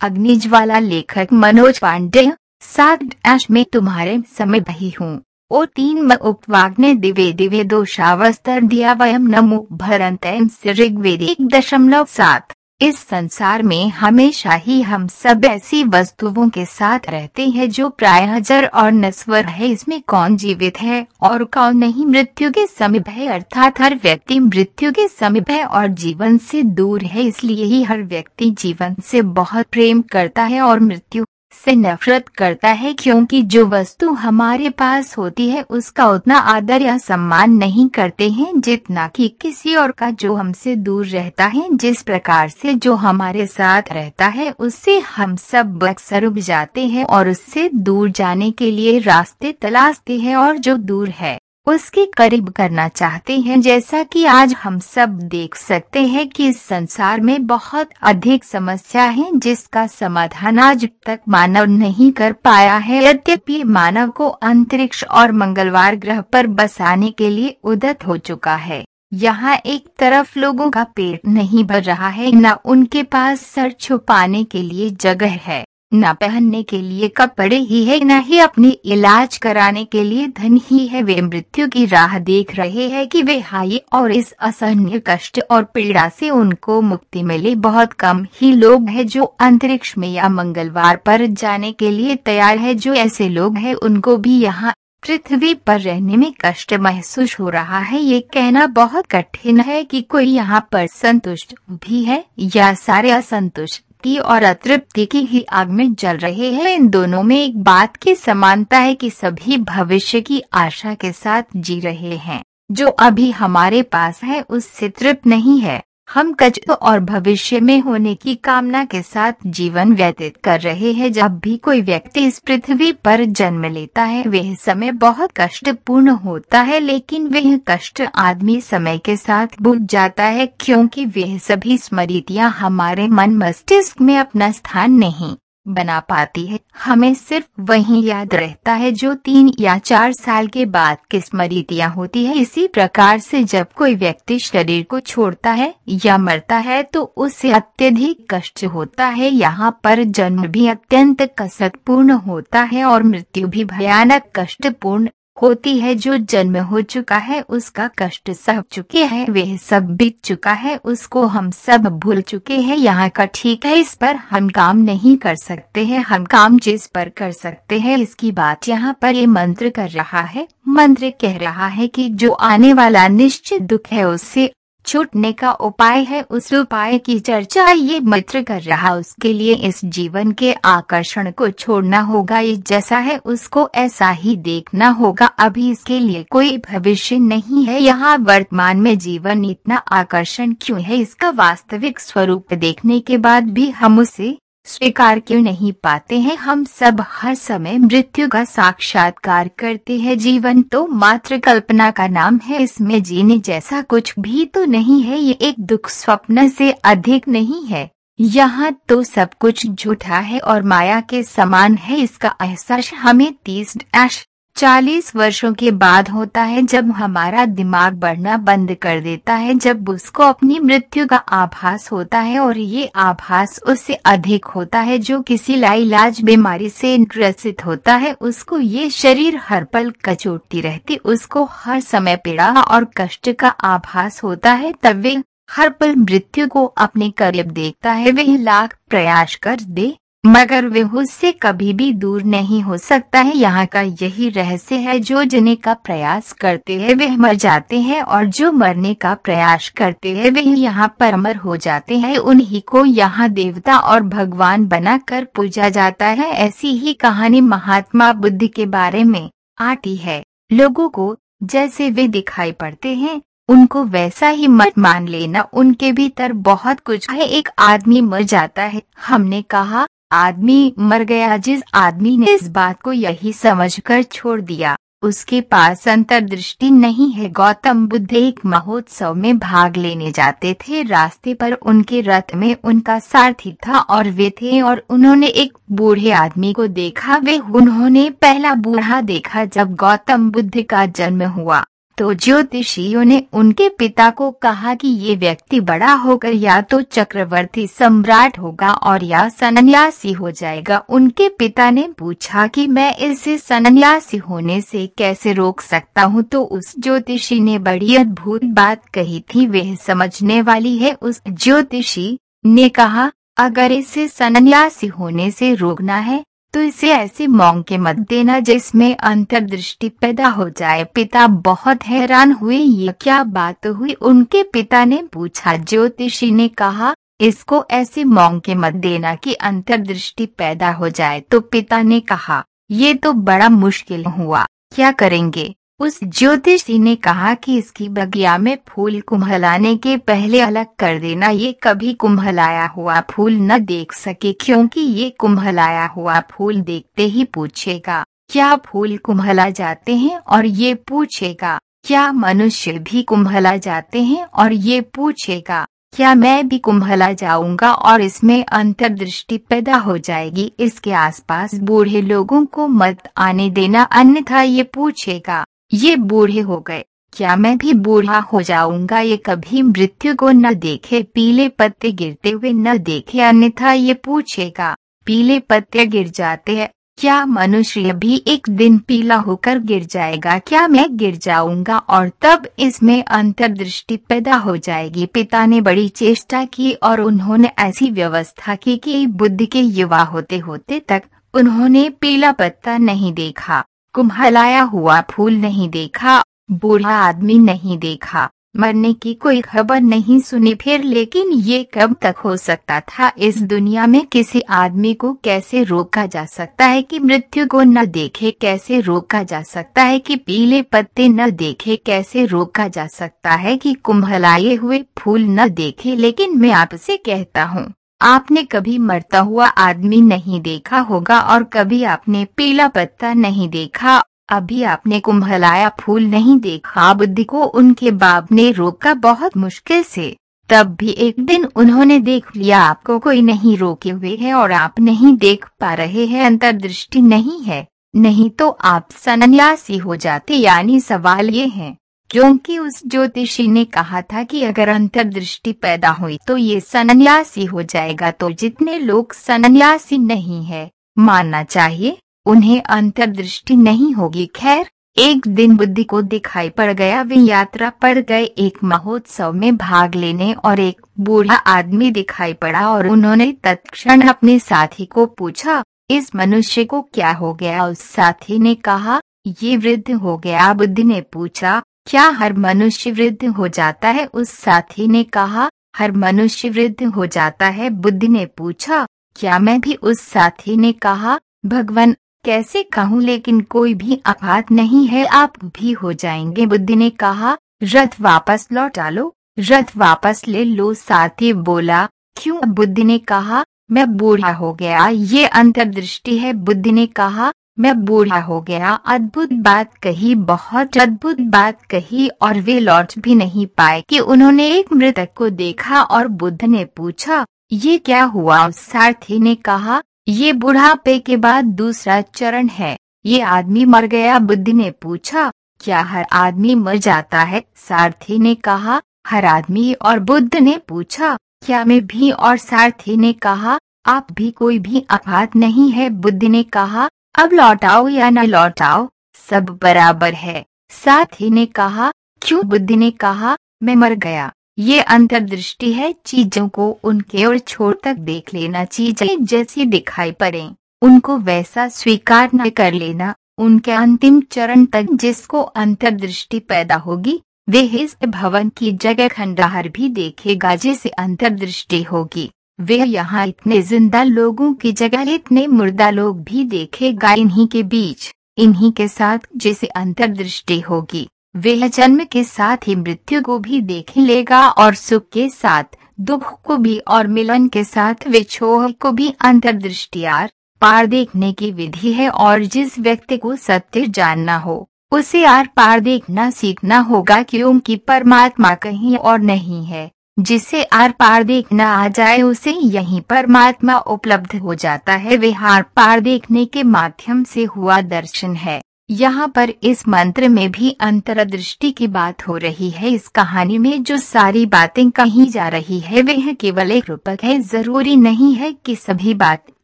अग्निज्वाला लेखक मनोज पांडे सात डैश में तुम्हारे समय बही हूँ। ओ तीन म उपवाग्ने दिवे दिवे दो दोषावस्तर दिया वयम नमो भरंत ऋग्वेद एक दशमलव सात। इस संसार में हमेशा ही हम सब ऐसी वस्तुओं के साथ रहते हैं जो प्रायः जर और नस्वर है। इसमें कौन जीवित है और कौन नहीं? मृत्यु के समीप है अर्थात हर व्यक्ति मृत्यु के समीप है और जीवन से दूर है। इसलिए ही हर व्यक्ति जीवन से बहुत प्रेम करता है और मृत्यु से नफरत करता है क्योंकि जो वस्तु हमारे पास होती है, उसका उतना आदर या सम्मान नहीं करते हैं, जितना कि किसी और का जो हमसे दूर रहता है, जिस प्रकार से जो हमारे साथ रहता है, उससे हम सब अक्सर उब जाते हैं और उससे दूर जाने के लिए रास्ते तलाशते हैं और जो दूर है। उसके करीब करना चाहते हैं, जैसा कि आज हम सब देख सकते हैं कि इस संसार में बहुत अधिक समस्या है, जिसका समाधान आज तक मानव नहीं कर पाया है। यद्यपि मानव को अंतरिक्ष और मंगलवार ग्रह पर बसाने के लिए उदत हो चुका है, यहाँ एक तरफ़ लोगों का पेट नहीं भर रहा है, न उनके पास सर छुपाने के लिए जगह है। न पहनने के लिए कपड़े ही है, न ही अपने इलाज कराने के लिए धन ही है। वे मृत्यु की राह देख रहे हैं कि वे हाई और इस असहनीय कष्ट और पीड़ा से उनको मुक्ति मिले। बहुत कम ही लोग हैं जो अंतरिक्ष में या मंगलवार पर जाने के लिए तैयार है। जो ऐसे लोग हैं, उनको भी यहाँ पृथ्वी पर रहने में कष्ट महसूस हो रहा है। ये कहना बहुत कठिन है कि कोई यहाँ पर संतुष्ट भी है या सारे असंतुष्ट तृप्ति और अतृप्ति की ही आग में जल रहे हैं। इन दोनों में एक बात की समानता है कि सभी भविष्य की आशा के साथ जी रहे हैं। जो अभी हमारे पास है, उससे तृप्त नहीं है। हम कच और भविष्य में होने की कामना के साथ जीवन व्यतीत कर रहे हैं। जब भी कोई व्यक्ति इस पृथ्वी पर जन्म लेता है, वह समय बहुत कष्टपूर्ण होता है, लेकिन वह कष्ट आदमी समय के साथ भूल जाता है, क्योंकि वह सभी स्मृतियाँ हमारे मन मस्तिष्क में अपना स्थान नहीं बना पाती है। हमें सिर्फ़ वही याद रहता है जो तीन या चार साल के बाद की स्मृतियाँ होती है। इसी प्रकार से जब कोई व्यक्ति शरीर को छोड़ता है या मरता है तो उसे अत्यधिक कष्ट होता है। यहाँ पर जन्म भी अत्यंत कसरतपूर्ण होता है और मृत्यु भी भयानक कष्टपूर्ण होती है जो जन्म हो चुका है, उसका कष्ट सह चुके हैं, वे सब बीत चुका है, उसको हम सब भूल चुके हैं, यहाँ का ठीक है, इस पर हम काम नहीं कर सकते हैं, हम काम जिस पर कर सकते हैं, इसकी बात यहाँ पर ये मंत्र कर रहा है, मंत्र कह रहा है कि जो आने वाला निश्चित दुख है उससे छूटने का उपाय है। उस उपाय की चर्चा ये मित्र कर रहा उसके लिए इस जीवन के आकर्षण को छोड़ना होगा। ये जैसा है, उसको ऐसा ही देखना होगा। अभी इसके लिए कोई भविष्य नहीं है। यहाँ वर्तमान में जीवन इतना आकर्षण क्यों है? इसका वास्तविक स्वरूप देखने के बाद भी हम उसे स्वीकार क्यों नहीं पाते हैं? हम सब हर समय मृत्यु का साक्षात्कार करते हैं। जीवन तो मात्र कल्पना का नाम है। इसमें जीने जैसा कुछ भी तो नहीं है। ये एक दुख स्वप्न से अधिक नहीं है। यहाँ तो सब कुछ झूठा है और माया के समान है। इसका एहसास हमें तीस डैश चालीस वर्षों के बाद होता है जब हमारा दिमाग बढ़ना बंद कर देता है, जब उसको अपनी मृत्यु का आभास होता है और ये आभास उससे अधिक होता है जो किसी लाइलाज बीमारी से ग्रसित होता है। उसको ये शरीर हर पल कचोटती रहती, उसको हर समय पीड़ा और कष्ट का आभास होता है। तब वे हर पल मृत्यु को अपने करीब देखता है वह लाख प्रयास कर दे। मगर वह उससे कभी भी दूर नहीं हो सकता है। यहाँ का यही रहस्य है, जो जने का प्रयास करते हैं, वह मर जाते हैं और जो मरने का प्रयास करते हैं, वह यहाँ पर अमर हो जाते हैं। उन्हीं को यहाँ देवता और भगवान बनाकर पूजा जाता है। ऐसी ही कहानी महात्मा बुद्ध के बारे में आती है। लोगों को जैसे वे दिखाई पड़ते हैं, उनको वैसा ही मत मान लेना। उनके भीतर बहुत कुछ है। एक आदमी मर जाता है। हमने कहा आदमी मर गया। जिस आदमी ने इस बात को यही समझकर छोड़ दिया, उसके पास अंतर्दृष्टि नहीं है। गौतम बुद्ध एक महोत्सव में भाग लेने जाते थे। रास्ते पर उनके रथ में उनका सारथी था और वे थे और उन्होंने एक बूढ़े आदमी को देखा। वे उन्होंने पहला बूढ़ा देखा जब गौतम बुद्ध का जन्म हुआ। तो ज्योतिषियों ने उनके पिता को कहा कि ये व्यक्ति बड़ा होकर या तो चक्रवर्ती सम्राट होगा और या सन्यासी हो जाएगा। उनके पिता ने पूछा कि मैं इसे सन्यासी होने से कैसे रोक सकता हूँ? तो उस ज्योतिषी ने बड़ी अद्भुत बात कही थी, वह समझने वाली है। उस ज्योतिषी ने कहा, अगर इसे सन्यासी होने से रोकना है तो इसे ऐसे मौके मत देना जिसमें अंतर्दृष्टि पैदा हो जाए। पिता बहुत हैरान हुए, ये क्या बात हुई? उनके पिता ने पूछा। ज्योतिषी ने कहा, इसको ऐसे मौके मत देना कि अंतर्दृष्टि पैदा हो जाए। तो पिता ने कहा, ये तो बड़ा मुश्किल हुआ। क्या करेंगे? उस ज्योतिषी ने कहा कि इसकी बगिया में फूल कुम्हलाने के पहले अलग कर देना ये कभी कुम्हलाया हुआ फूल न देख सके, क्योंकि ये कुम्हलाया हुआ फूल देखते ही पूछेगा, क्या फूल कुम्हला जाते हैं? और ये पूछेगा, क्या मनुष्य भी कुम्हला जाते हैं? और ये पूछेगा, क्या मैं भी कुम्हला जाऊँगा और इसमें अंतर्दृष्टि पैदा हो जाएगी? इसके आसपास बूढ़े लोगों को मत आने देना, अन्यथा ये पूछेगा ये बूढ़े हो गए। क्या मैं भी बूढ़ा हो जाऊँगा? ये कभी मृत्यु को न देखे, पीले पत्ते गिरते हुए न देखे, अन्यथा ये पूछेगा, पीले पत्ते गिर जाते हैं। क्या मनुष्य भी एक दिन पीला होकर गिर जाएगा? क्या मैं गिर जाऊँगा? और तब इसमें अंतर्दृष्टि पैदा हो जाएगी। पिता ने बड़ी चेष्टा की और उन्होंने ऐसी व्यवस्था की कि बुद्ध के युवा होते होते तक उन्होंने पीला पत्ता नहीं देखा। कुम्हलाया हुआ फूल नहीं देखा, बूढ़ा आदमी नहीं देखा, मरने की कोई खबर नहीं सुनी फिर लेकिन ये कब तक हो सकता था, इस दुनिया में किसी आदमी को कैसे रोका जा सकता है कि मृत्यु को न देखे, कैसे रोका जा सकता है कि पीले पत्ते न देखे, कैसे रोका जा सकता है कि कुंभलाए हुए फूल न देखे, लेकिन मैं आपसे कहता हूँ आपने कभी मरता हुआ आदमी नहीं देखा होगा और कभी आपने पीला पत्ता नहीं देखा, अभी आपने कुंभलाया फूल नहीं देखा, बुद्धि को उनके बाप ने रोका बहुत मुश्किल से। तब भी एक दिन उन्होंने देख लिया, आपको कोई नहीं रोके हुए है और आप नहीं देख पा रहे हैं, अंतर्दृष्टि नहीं है। नहीं तो आप सन्यासी हो जाते, यानी सवाल ये है। क्योंकि उस ज्योतिषी ने कहा था कि अगर अंतर्दृष्टि पैदा हुई तो ये सन्यासी हो जाएगा। तो जितने लोग सन्यासी नहीं है, मानना चाहिए, उन्हें अंतर्दृष्टि नहीं होगी। खैर, एक दिन बुद्धि को दिखाई पड़ गया, वे यात्रा पर गए। एक महोत्सव में भाग लेने और एक बूढ़ा आदमी दिखाई पड़ा और उन्होंने तत्क्षण अपने साथी को पूछा, इस मनुष्य को क्या हो गया? उस साथी ने कहा, ये वृद्ध हो गया। बुद्धि ने पूछा क्या हर मनुष्य वृद्ध हो जाता है? उस साथी ने कहा, हर मनुष्य वृद्ध हो जाता है। बुद्ध ने पूछा, क्या मैं भी उस साथी ने कहा, भगवान, कैसे कहूँ लेकिन कोई भी आघात नहीं है, आप भी हो जाएँगे। बुद्ध ने कहा, रथ वापस लौटा लो, रथ वापस ले लो। साथी बोला, क्यों? बुद्ध ने कहा, मैं बूढ़ा हो गया, ये अंतर्दृष्टि है। बुद्ध ने कहा मैं बूढ़ा हो गया, अद्भुत बात कही, बहुत अद्भुत बात कही और वे लौट भी नहीं पाए कि उन्होंने एक मृतक को देखा और बुद्ध ने पूछा, ये क्या हुआ? सारथी ने कहा, ये बुढ़ापे के बाद दूसरा चरण है। ये आदमी मर गया, बुद्ध ने पूछा, क्या हर आदमी मर जाता है? सारथी ने कहा, हर आदमी। और बुद्ध ने पूछा, क्या मैं भी? और सारथी ने कहा, आप भी कोई भी आघात नहीं है? बुद्ध ने कहा अब लौटाओ या न लौटाओ सब बराबर है। साथ ही ने कहा, क्यों बुद्धि ने कहा, मैं मर गया। ये अंतर्दृष्टि है चीज़ों को उनके और छोर तक देख लेना, चीज़ें जैसी दिखाई पड़े, उनको वैसा स्वीकार न कर लेना। उनके अंतिम चरण तक जिसको अंतर्दृष्टि पैदा होगी, वे इस भवन की जगह खंडहर भी देखेगा जिसे अंतर्दृष्टि होगी। वे यहाँ इतने ज़िंदा लोगों की जगह, इतने मुर्दा लोग भी देखेगा इन्हीं के बीच, इन्हीं के साथ जिसे अंतर्दृष्टि होगी। वे जन्म के साथ ही मृत्यु को भी देख लेगा और सुख के साथ, दुख को भी और मिलन के साथ, वे छोह को भी अंतर्दृष्टियार पार देखने की विधि है और जिस व्यक्ति को सत्य जानना हो, उसे आर पार देखना सीखना होगा क्योंकि परमात्मा कहीं और नहीं है। जिसे आर पार देखना आ जाए उसे यहीं परमात्मा उपलब्ध हो जाता है। वे हार पार देखने के माध्यम से हुआ दर्शन है। यहाँ पर इस मंत्र में भी अंतर्दृष्टि की बात हो रही है। इस कहानी में जो सारी बातें कही जा रही है, वह केवल एक रूपक है। ज़रूरी नहीं है कि सभी बात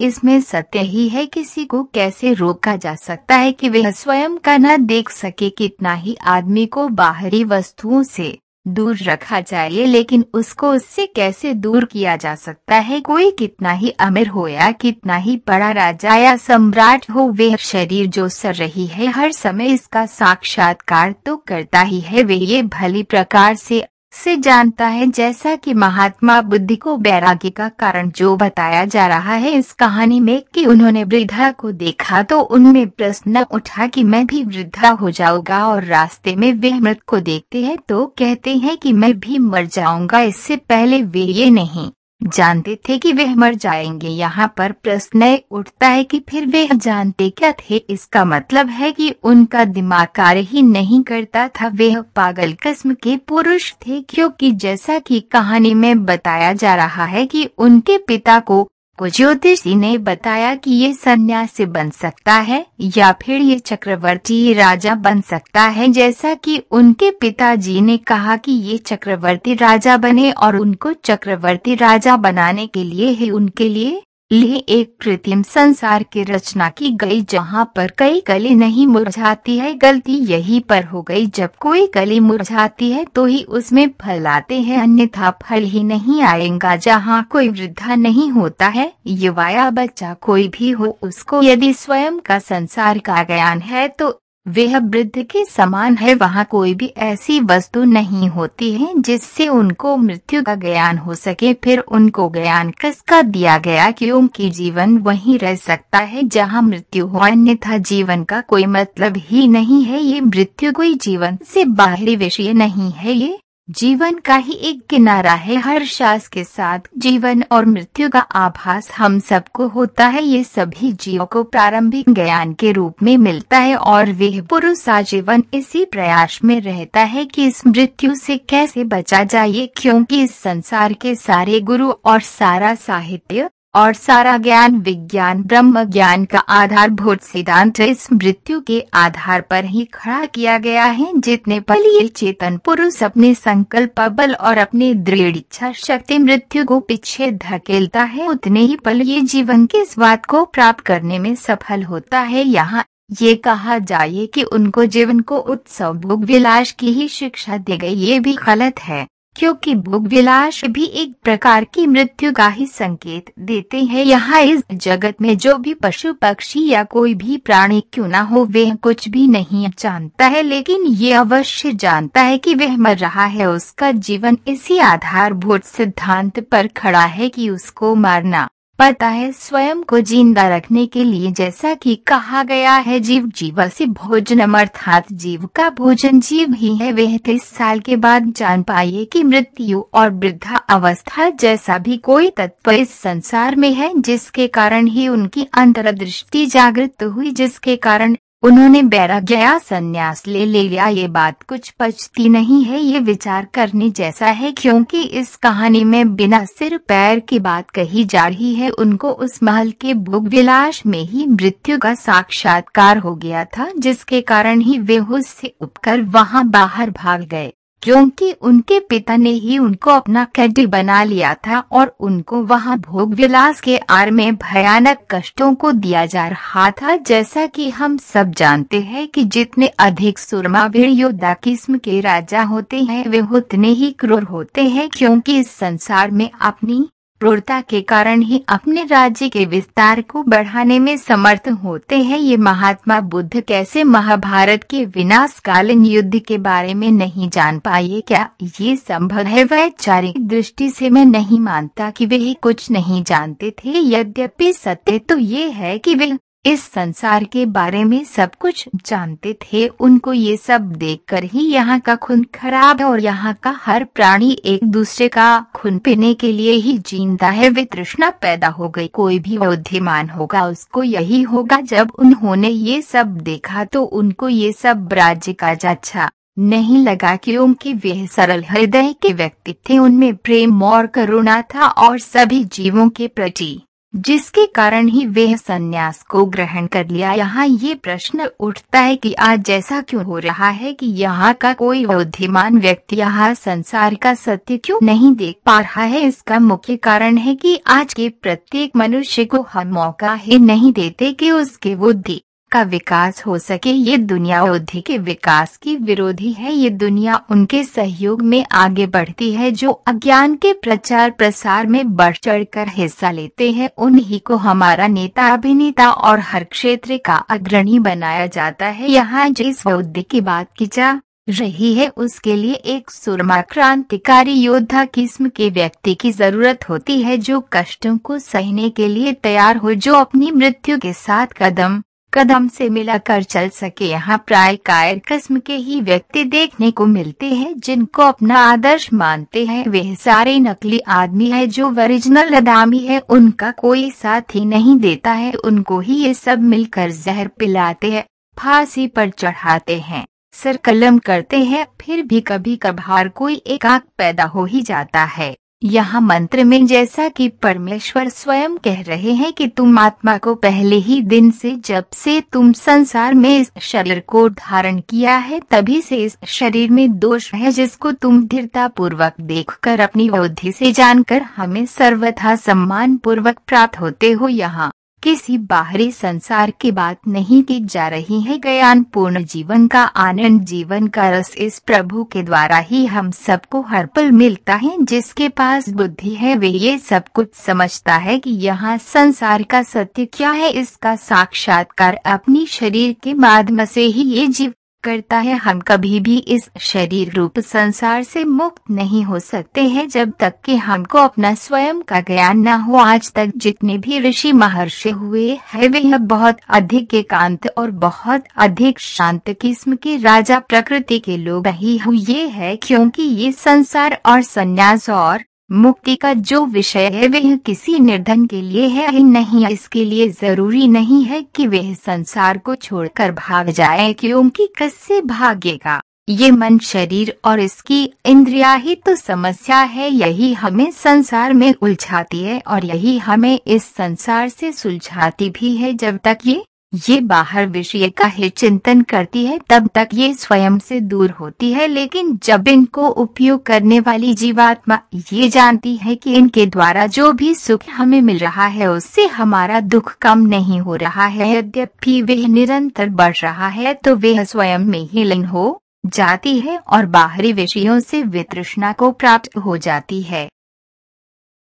इसमें सत्य ही है। किसी को कैसे रोका जा सकता है कि वह स्वयं का न देख सके कितना ही आदमी को बाहरी वस्तुओं से दूर रखा जाए, लेकिन उसको उससे कैसे दूर किया जा सकता है? कोई कितना ही अमीर हो या कितना ही बड़ा राजा या सम्राट हो वह शरीर जो सर रही है, हर समय इसका साक्षात्कार तो करता ही है। वे ये भली प्रकार से से जानता है जैसा कि महात्मा बुद्धि को बैरागी का कारण जो बताया जा रहा है इस कहानी में कि उन्होंने वृद्धा को देखा तो उनमें प्रश्न उठा कि मैं भी वृद्धा हो जाऊँगा और रास्ते में वे मृत को देखते हैं तो कहते हैं कि मैं भी मर जाऊँगा, इससे पहले वे ये नहीं। जानते थे कि वह मर जाएँगे। यहाँ पर प्रश्न उठता है कि फिर वे जानते क्या थे? इसका मतलब है कि उनका दिमाग कार्य ही नहीं करता था। वे पागल किस्म के पुरुष थे, क्योंकि जैसा कि कहानी में बताया जा रहा है कि उनके पिता को को ज्योतिषी ने बताया कि ये सन्यासी बन सकता है, या फिर ये चक्रवर्ती राजा बन सकता है। जैसा कि उनके पिताजी ने कहा कि ये चक्रवर्ती राजा बने और उनको चक्रवर्ती राजा बनाने के लिए ही उनके लिए लिए एक कृत्रिम संसार की रचना की गई, जहाँ पर कई कली नहीं मुरझाती है। गलती यही पर हो गई, जब कोई कली मुरझाती है तो ही उसमें फल आते हैं, अन्यथा फल ही नहीं आएगा। जहाँ कोई वृद्धा नहीं होता है, युवा या बच्चा कोई भी हो, उसको यदि स्वयं का संसार का ज्ञान है तो वह वृद्ध के समान है। वहाँ कोई भी ऐसी वस्तु नहीं होती है जिससे उनको मृत्यु का ज्ञान हो सके। फिर उनको ज्ञान किसका दिया गया? क्योंकि जीवन वहीं रह सकता है जहाँ मृत्यु हो। अन्यथा जीवन का कोई मतलब ही नहीं है। ये मृत्यु कोई जीवन से बाहरी विषय नहीं है। ये जीवन का ही एक किनारा है। हर श्वास के साथ जीवन और मृत्यु का आभास हम सबको होता है। ये सभी जीवों को प्रारंभिक ज्ञान के रूप में मिलता है और वे पुरुष आजीवन इसी प्रयास में रहता है कि इस मृत्यु से कैसे बचा जाए। क्योंकि इस संसार के सारे गुरु और सारा साहित्य और सारा ज्ञान विज्ञान, ब्रह्म ज्ञान का आधारभूत सिद्धांत इस मृत्यु के आधार पर ही खड़ा किया गया है, जितने पल ये चेतन पुरुष अपने संकल्प बल और अपने दृढ़ इच्छा शक्ति मृत्यु को पीछे धकेलता है, उतने ही पल ये जीवन के स्वाद को प्राप्त करने में सफल होता है, यहाँ ये कहा जाए कि उनको जीवन को उत्सव भोग विलास की ही शिक्षा दी गई, ये भी गलत है। क्योंकि भोग विलास भी एक प्रकार की मृत्यु का ही संकेत देते हैं। यहाँ इस जगत में जो भी पशु पक्षी या कोई भी प्राणी क्यों ना हो, वह कुछ भी नहीं जानता है, लेकिन ये अवश्य जानता है कि वह मर रहा है। उसका जीवन इसी आधारभूत सिद्धांत पर खड़ा है कि उसको मारना पता है, स्वयं को ज़िंदा रखने के लिए जैसा कि कहा गया है, जीव जीव से भोजन अर्थात जीव का भोजन जीव ही है। वह तीस साल के बाद जान पाए कि मृत्यु और वृद्धा अवस्था जैसा भी कोई तत्व इस संसार में है, जिसके कारण ही उनकी अंतरदृष्टि जागृत हुई, जिसके कारण उन्होंने बैराग्या संन्यास ले ले लिया ये बात कुछ पचती नहीं है, ये विचार करने जैसा है, क्योंकि इस कहानी में बिना सिर पैर की बात कही जा रही है, उनको उस महल के भोग विलास में ही मृत्यु का साक्षात्कार हो गया था, जिसके कारण ही वे उससे उपकर वहाँ बाहर भाग गए। क्योंकि उनके पिता ने ही उनको अपना कैडी बना लिया था और उनको वहाँ भोग विलास के आर में भयानक कष्टों को दिया जा रहा था। जैसा कि हम सब जानते हैं कि जितने अधिक सुरमावीर योद्धा किस्म के राजा होते हैं, वे उतने ही क्रूर होते हैं, क्योंकि इस संसार में अपनी क्रूरता के कारण ही अपने राज्य के विस्तार को बढ़ाने में समर्थ होते हैं। ये महात्मा बुद्ध कैसे महाभारत के विनाशकालीन युद्ध के बारे में नहीं जान पाए? क्या ये संभव है? वैचारिक दृष्टि से मैं नहीं मानता कि वे कुछ नहीं जानते थे। यद्यपि सत्य तो ये है कि वे इस संसार के बारे में सब कुछ जानते थे। उनको ये सब देखकर ही यहाँ का खून खराब और यहाँ का हर प्राणी एक दूसरे का खून पीने के लिए ही जीता है। वे तृष्णा पैदा हो गई। कोई भी बुद्धिमान होगा, उसको यही होगा, जब उन्होंने ये सब देखा तो उनको ये सब राज्य का अच्छा नहीं लगा क्योंकि वे सरल हृदय के व्यक्ति थे। उनमें प्रेम और करुणा था और सभी जीवों के प्रति जिसके कारण ही वह संन्यास को ग्रहण कर लिया। यहाँ ये प्रश्न उठता है कि आज जैसा क्यों हो रहा है कि यहाँ का कोई बुद्धिमान व्यक्ति यहाँ संसार का सत्य क्यों नहीं देख पा रहा है? इसका मुख्य कारण है कि आज के प्रत्येक मनुष्य को हम मौका ही नहीं देते कि उसके बुद्धि का विकास हो सके। ये दुनिया बुद्धि के विकास की विरोधी है। ये दुनिया उनके सहयोग में आगे बढ़ती है, जो अज्ञान के प्रचार प्रसार में बढ़ चढ़ कर हिस्सा लेते हैं। उन्हीं को हमारा नेता, अभिनेता और हर क्षेत्र का अग्रणी बनाया जाता है। यहाँ जिस बुद्धि की बात की जा रही है, उसके लिए एक सुरमा क्रांतिकारी योद्धा किस्म के व्यक्ति की ज़रूरत होती है, जो कष्टों को सहने के लिए तैयार हो, जो अपनी मृत्यु के साथ कदम कदम से मिलाकर चल सके। यहाँ प्राय कायर किस्म के ही व्यक्ति देखने को मिलते हैं, जिनको अपना आदर्श मानते हैं। वे सारे नकली आदमी है जो ओरिजिनल अदामी है। उनका कोई साथ ही नहीं देता है। उनको ही ये सब मिलकर जहर पिलाते हैं, फांसी पर चढ़ाते हैं सर कलम करते हैं। फिर भी कभी कभार कोई एकाक पैदा हो ही जाता है। यहाँ मंत्र में जैसा कि परमेश्वर स्वयं कह रहे हैं कि तुम आत्मा को पहले ही दिन से जब से तुम संसार में इस शरीर को धारण किया है तभी से इस शरीर में दोष है जिसको तुम धीरता पूर्वक देखकर अपनी बुद्धि से जानकर हमें सर्वथा सम्मान पूर्वक प्राप्त होते हो यहाँ। किसी बाहरी संसार की बात नहीं की जा रही है। ज्ञान पूर्ण जीवन का आनंद जीवन का रस इस प्रभु के द्वारा ही हम सबको हर पल मिलता है। जिसके पास बुद्धि है, वे ये सब कुछ समझता है कि यहाँ संसार का सत्य क्या है। इसका साक्षात्कार अपनी शरीर के माध्यम से ही ये जीव करता है, हम कभी भी इस शरीर रूप संसार से मुक्त नहीं हो सकते हैं, जब तक कि हमको अपना स्वयं का ज्ञान न हो। आज तक जितने भी ऋषि महर्षि हुए हैं, वे बहुत अधिक एकांत और बहुत अधिक शांत किस्म के राजा प्रकृति के लोग ही हुए है, क्योंकि ये संसार और संन्यास और मुक्ति का जो विषय है, वह किसी निर्धन के लिए है ही नहीं इसके लिए ज़रूरी नहीं है कि वह संसार को छोड़कर भाग जाए, क्योंकि कैसे भागेगा? ये मन, शरीर और इसकी इंद्रिया ही तो समस्या है, यही हमें संसार में उलझाती है और यही हमें इस संसार से सुलझाती भी है, जब तक ये ये बाहर विषय का ही चिंतन करती है, तब तक ये स्वयं से दूर होती है, लेकिन जब इनको उपयोग करने वाली जीवात्मा ये जानती है कि इनके द्वारा जो भी सुख हमें मिल रहा है, उससे हमारा दुख कम नहीं हो रहा है, यद्यपि वह निरंतर बढ़ रहा है तो वह स्वयं में ही लीन हो जाती है और बाहरी विषयों से वितृष्णा को प्राप्त हो जाती है।